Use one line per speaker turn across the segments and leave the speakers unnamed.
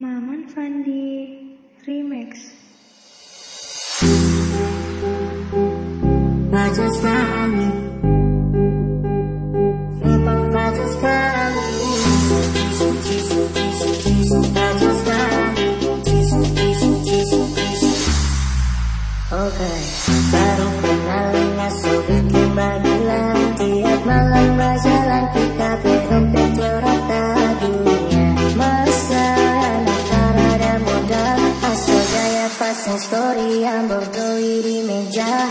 Maman Fvndy Remix.
Rajas Rani Maman Rajas Rani Rajas Rani Okay. Baru kenal nggak pasang story yang berdoi di meja.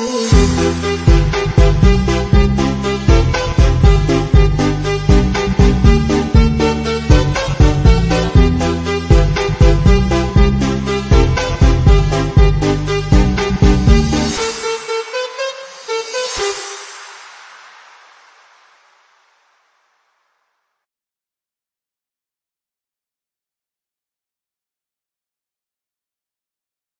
life.